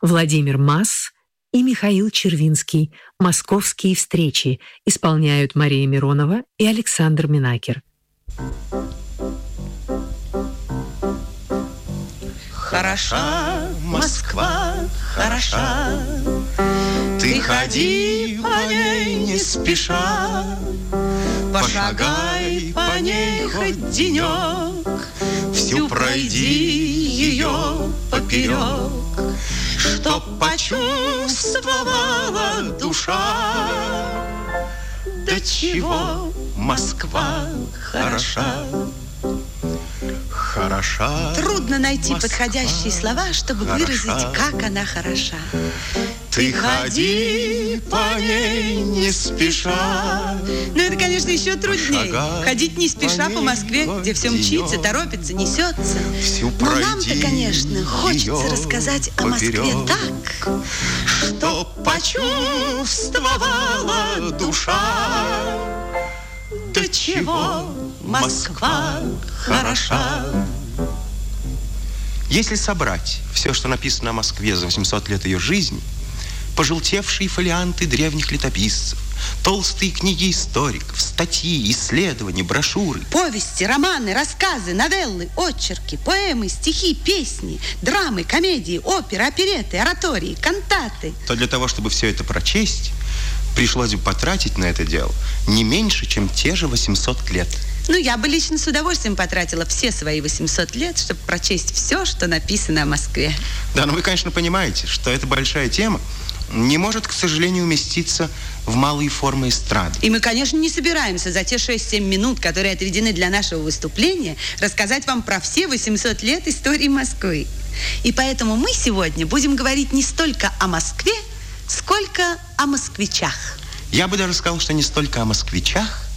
Владимир Масс и Михаил Червинский. «Московские встречи» исполняют Мария Миронова и Александр Минакер. Хороша Москва, хороша, Ты ходи по ней не спеша, Пошагай по ней хоть денек, Всю пройди ее поперек, Чтоб почувствовала душа, До чего Москва хороша хороша. Трудно найти Москва подходящие слова, чтобы хороша. выразить, как она хороша. Ты ходи по ней не спеша. Но это, конечно, еще труднее. Ходить не спеша по, по Москве, где все мчится, торопится, несется. Всю Но нам-то, конечно, хочется рассказать о Москве так, что почувствовала душа. До чего Москва хороша. Если собрать все, что написано о Москве за 800 лет ее жизни, пожелтевшие фолианты древних летописцев, толстые книги историков, статьи, исследования, брошюры. Повести, романы, рассказы, новеллы, очерки, поэмы, стихи, песни, драмы, комедии, оперы, опереты, оратории, кантаты. То для того, чтобы все это прочесть, пришлось бы потратить на это дело не меньше, чем те же 800 лет. Ну, я бы лично с удовольствием потратила все свои 800 лет, чтобы прочесть все, что написано о Москве. Да, но вы, конечно, понимаете, что эта большая тема не может, к сожалению, уместиться в малые формы эстрады. И мы, конечно, не собираемся за те 6-7 минут, которые отведены для нашего выступления, рассказать вам про все 800 лет истории Москвы. И поэтому мы сегодня будем говорить не столько о Москве, сколько о москвичах. Я бы даже сказал, что не столько о москвичах,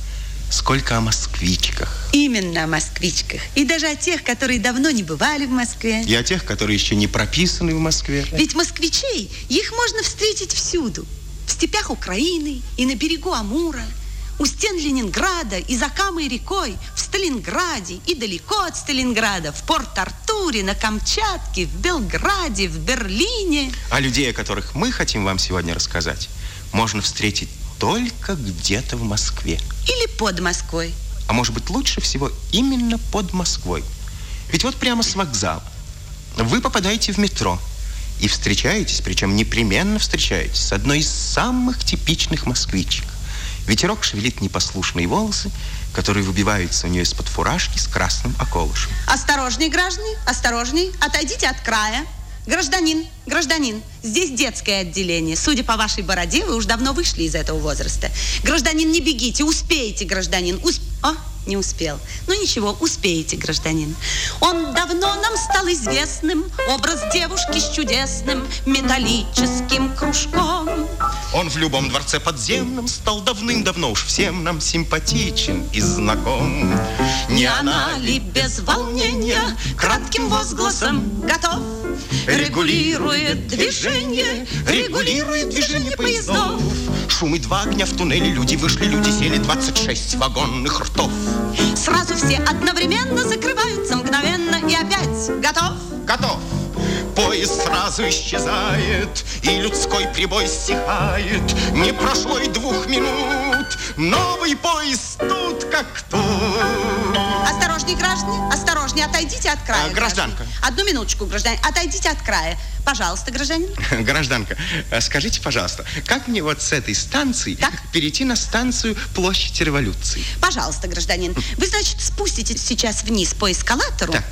сколько о москвичках. Именно о москвичках. И даже о тех, которые давно не бывали в Москве. И о тех, которые еще не прописаны в Москве. Ведь москвичей, их можно встретить всюду. В степях Украины и на берегу Амура, у стен Ленинграда и за Камой рекой, в Сталинграде и далеко от Сталинграда, в Порт-Артуре, на Камчатке, в Белграде, в Берлине. А людей, о которых мы хотим вам сегодня рассказать, можно встретить только где-то в Москве. Или под Москвой. А может быть, лучше всего именно под Москвой. Ведь вот прямо с вокзала вы попадаете в метро и встречаетесь, причем непременно встречаетесь, с одной из самых типичных москвичек. Ветерок шевелит непослушные волосы, которые выбиваются у нее из-под фуражки с красным околышем. Осторожней, граждане, осторожней, отойдите от края. Гражданин, гражданин, здесь детское отделение. Судя по вашей бороде, вы уж давно вышли из этого возраста. Гражданин, не бегите, успеете, гражданин. Усп... О, не успел. Ну ничего, успеете, гражданин. Он давно нам стал известным, образ девушки с чудесным металлическим кружком. Он в любом дворце подземном стал давным-давно уж всем нам симпатичен и знаком. Не она ли без волнения кратким возгласом готов? Регулирует движение, регулирует движение поездов. Шум и два огня в туннеле, люди вышли, люди сели, 26 вагонных ртов. Сразу все одновременно закрываются мгновенно и опять готов? Готов. Поезд сразу исчезает, и людской прибой стихает. Не прошло и двух минут, новый поезд тут как тут. Осторожней, граждане, осторожней, отойдите от края. А, гражданка. Граждане. Одну минуточку, гражданин, отойдите от края. Пожалуйста, гражданин. Гражданка, а скажите, пожалуйста, как мне вот с этой станции так? перейти на станцию Площадь Революции? Пожалуйста, гражданин. Вы, значит, спуститесь сейчас вниз по эскалатору. Так.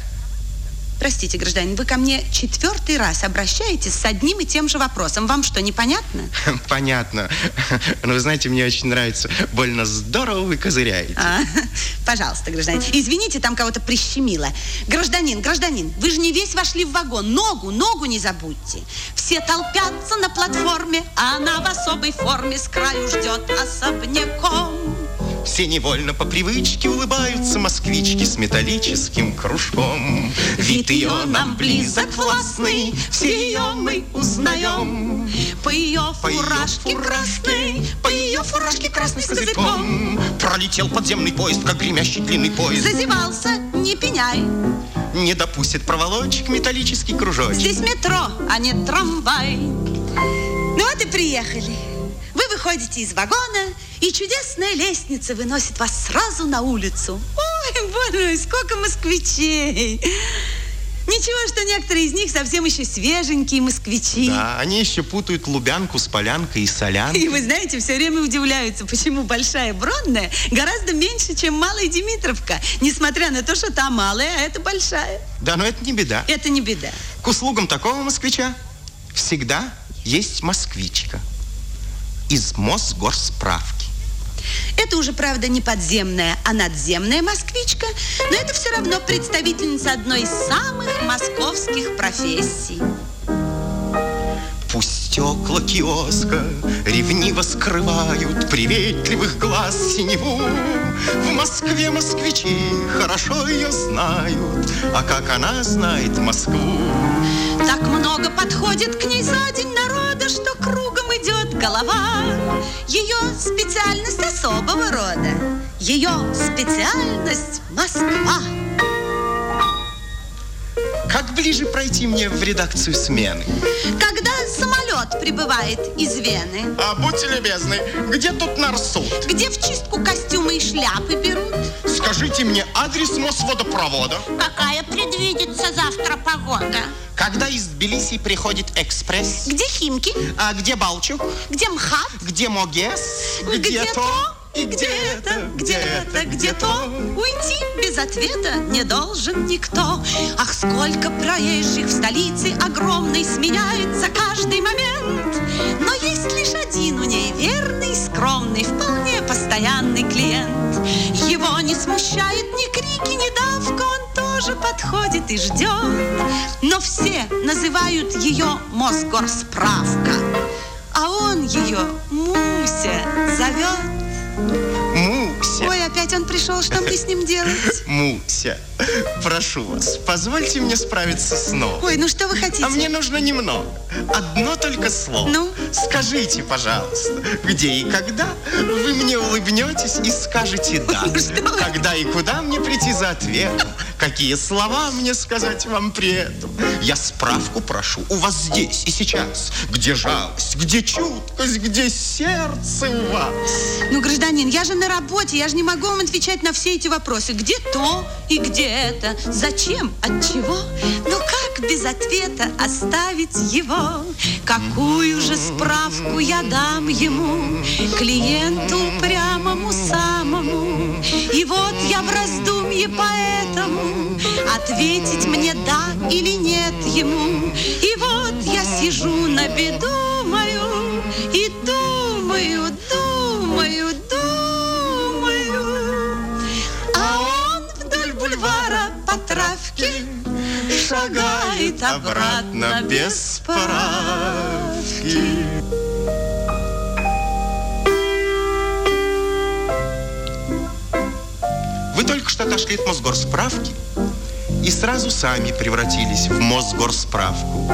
Простите, гражданин, вы ко мне четвертый раз обращаетесь с одним и тем же вопросом. Вам что, непонятно? Понятно. Но вы знаете, мне очень нравится. Больно здорово вы козыряете. А, пожалуйста, гражданин. Извините, там кого-то прищемило. Гражданин, гражданин, вы же не весь вошли в вагон. Ногу, ногу не забудьте. Все толпятся на платформе, а она в особой форме с краю ждет особняком. Все невольно по привычке улыбаются москвички с металлическим кружком. Вид ее нам близок властный, все ее мы узнаем. По ее фуражке красной, по ее фуражке красной с козырьком. Пролетел подземный поезд, как гремящий длинный поезд. Зазевался, не пеняй. не допустит проволочек металлический кружочек. Здесь метро, а не трамвай. Ну вот и приехали. Вы выходите из вагона, и чудесная лестница выносит вас сразу на улицу. Ой, боже мой, сколько москвичей! Ничего, что некоторые из них совсем еще свеженькие москвичи. Да, они еще путают Лубянку с Полянкой и Солянкой. И вы знаете, все время удивляются, почему Большая Бронная гораздо меньше, чем Малая Димитровка. Несмотря на то, что та малая, а это большая. Да, но это не беда. Это не беда. К услугам такого москвича всегда есть москвичка из Мосгорсправки. Это уже, правда, не подземная, а надземная москвичка, но это все равно представительница одной из самых московских профессий. Пусть стекла киоска ревниво скрывают приветливых глаз синеву. В Москве москвичи хорошо ее знают, а как она знает Москву. Так много подходит к ней за день народа, что идет голова. Ее специальность особого рода. Ее специальность Москва. Как ближе пройти мне в редакцию смены? Когда самолет прибывает из Вены, А будьте любезны, где тут нарсуд? где в чистку костюмы и шляпы Скажите мне адрес Мосводопровода. какая предвидится завтра погода, Когда из Тбилиси приходит экспресс? где Химки, А где Балчук? где МХАТ, Где Могес? где то, и где это, где это, где то. Уйти без ответа не должен никто. Ах, сколько проезжих в столице огромной сменяется каждый момент. Но есть лишь один у ней верный, скромный, вполне постоянный клиент. Не смущает ни крики, ни давка, он тоже подходит и ждет. Но все называют ее Мосгорсправка. А он ее Муся зовет. Пришел, что мне с ним делать? Муся, прошу вас, позвольте мне справиться снова. Ой, ну что вы хотите? А мне нужно немного. Одно только слово. Ну? Скажите, пожалуйста, где и когда вы мне улыбнетесь и скажете «да». Что? Когда и куда мне прийти за ответом? Какие слова мне сказать вам при этом? Я справку прошу у вас здесь и сейчас. Где жалость, где чуткость, где сердце у вас? Ну, гражданин, я же на работе, я же не могу вам отвечать на все эти вопросы. Где то и где это? Зачем? От чего? Ну, как без ответа оставить его? Какую же справку я дам ему, клиенту самому? И вот я в раздумье поэтому ответить мне да или нет ему. И вот я сижу на беду мою и думаю, думаю, думаю. А он вдоль бульвара по травке шагает обратно без справки. Что отошли от Мосгорсправки и сразу сами превратились в Мосгорсправку.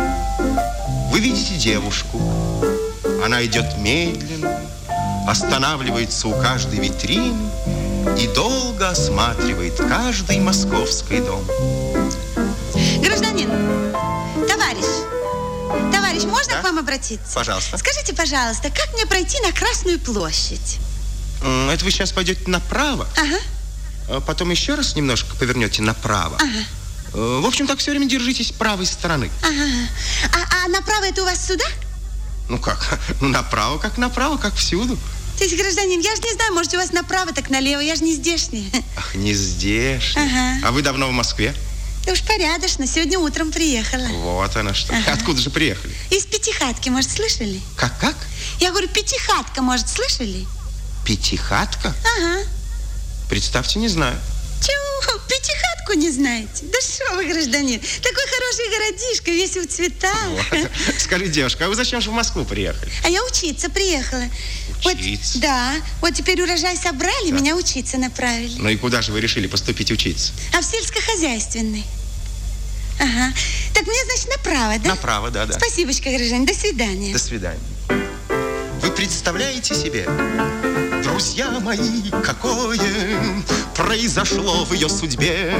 Вы видите девушку. Она идет медленно, останавливается у каждой витрины и долго осматривает каждый московский дом. Гражданин, товарищ, товарищ, можно Да? к вам обратиться? Пожалуйста. Скажите, пожалуйста, как мне пройти на Красную площадь? Это вы сейчас пойдете направо, Ага, потом еще раз немножко повернете направо. ага, Э, В общем, так все время держитесь правой стороны. ага. А, а направо это у вас сюда? Ну как? Ну, направо, как направо, как всюду. То есть, гражданин, я же не знаю, может, у вас направо, так налево, я же не здешняя. Ах, не здесь. Ага. А вы давно в Москве? Да уж порядочно, сегодня утром приехала. Вот она что. Ага. Откуда же приехали? Из Пятихатки, может, слышали? Как, как? Я говорю, Пятихатка, может, слышали? Пятихатка? Ага. Представьте, не знаю. Чего? Пятихатку не знаете? Да что вы, гражданин, такой хороший городишко, весь в цветах. Скажи, девушка, а вы зачем же в Москву приехали? А я учиться приехала. Учиться? Вот, да. Вот теперь урожай собрали, меня учиться направили. Ну и куда же вы решили поступить учиться? А в сельскохозяйственный. Ага. Так мне, значит, направо, да? Направо, да, да. Спасибочка, гражданин. До свидания. До свидания. Вы представляете себе? Друзья мои, какое произошло в ее судьбе?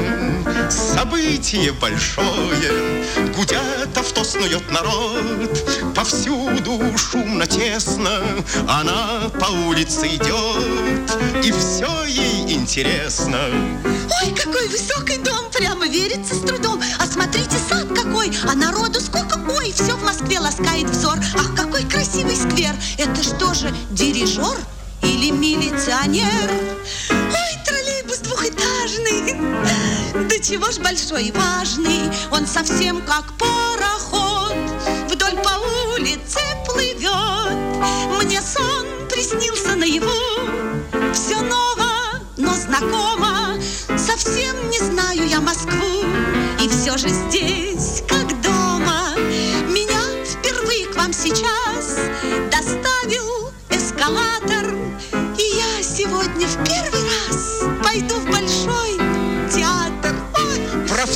Событие большое, гудят авто, снует народ. Повсюду шумно, тесно, она по улице идет И все ей интересно. Ой, какой высокий дом, прямо верится с трудом. А смотрите, сад какой, а народу сколько. Ой, все в Москве ласкает взор. Ах, какой красивый сквер. Это что же, дирижер или милиционер? Ой, троллейбус двухэтажный Да чего ж большой и важный Он совсем как пароход. Вдоль по улице плывет Мне сон приснился наяву Все ново, но знакомо Совсем не знаю я Москву. И все же здесь, как дома Меня впервые к вам сейчас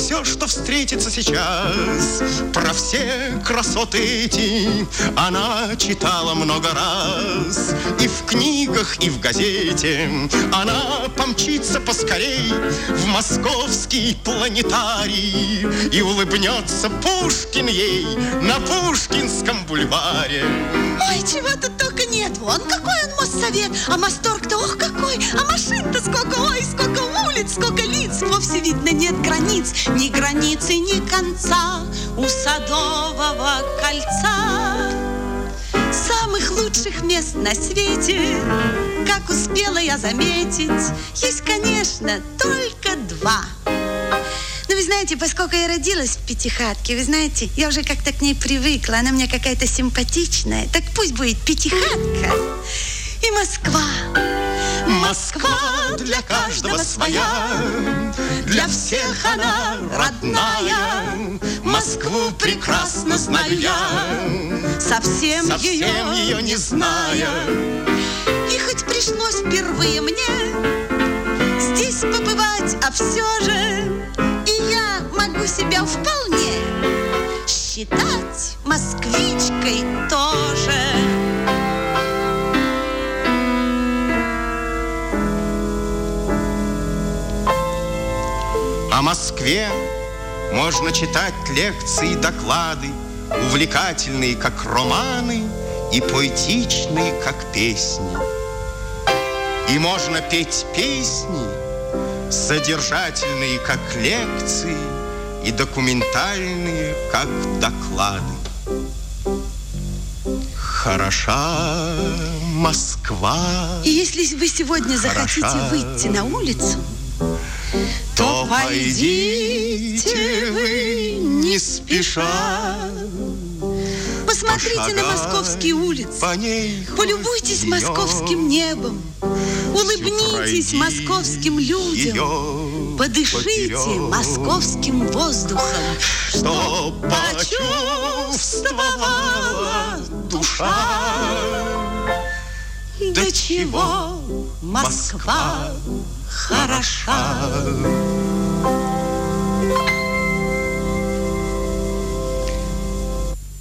все, что встретится сейчас. Про все красоты эти Она читала много раз. И в книгах, и в газете Она помчится поскорей В московский планетарий И улыбнется Пушкин ей На Пушкинском бульваре. Ой, чего тут только нет. Вон какой он моссовет. А мосторг-то ох какой. А машин-то сколько. Ой, сколько улиц, сколько лиц. Вовсе видно нет границ. Ни границы, ни конца у Садового кольца. Самых лучших мест на свете, как успела я заметить, есть, конечно, только два. Ну, вы знаете, поскольку я родилась в пятихатке, вы знаете, я уже как-то к ней привыкла. Она мне какая-то симпатичная. Так пусть будет пятихатка и Москва. Москва для каждого своя, для всех она родная. Москву прекрасно знаю я, Совсем, совсем ее не зная. И хоть пришлось впервые мне здесь побывать, а все же могу себя вполне считать москвичкой тоже. О Москве можно читать лекции и доклады, увлекательные, как романы, и поэтичные, как песни. И можно петь песни, содержательные, как лекции, и документальные, как доклады. Хороша Москва, И если вы сегодня захотите Хороша. выйти на улицу, то пойдите вы не спеша. посмотрите на московские улицы, по ней полюбуйтесь московским небом, улыбнитесь московским людям, подышите московским воздухом, Что почувствовала душа. До чего Москва хороша.